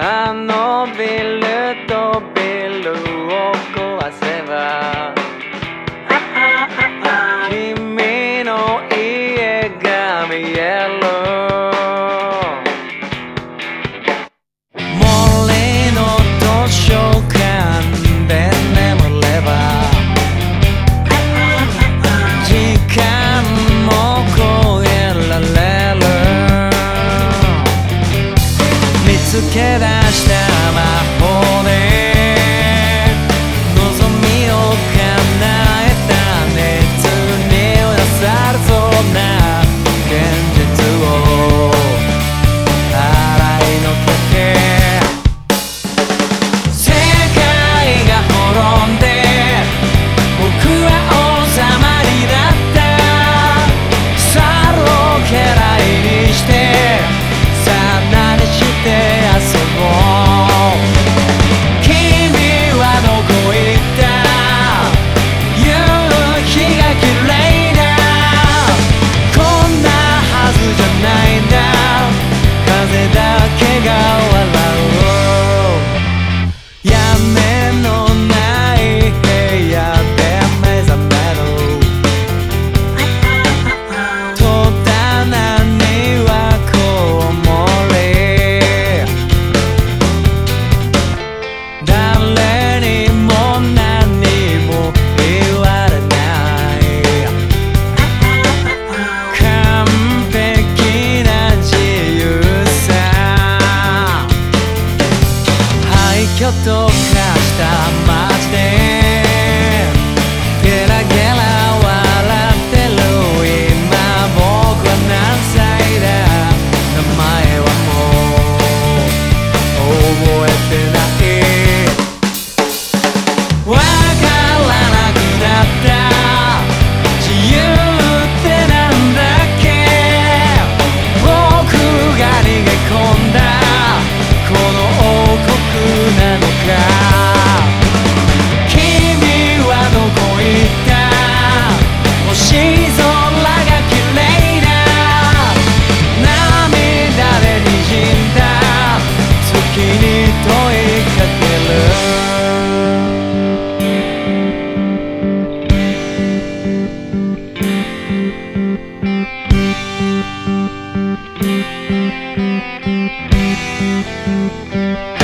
Nå vil du llama. Música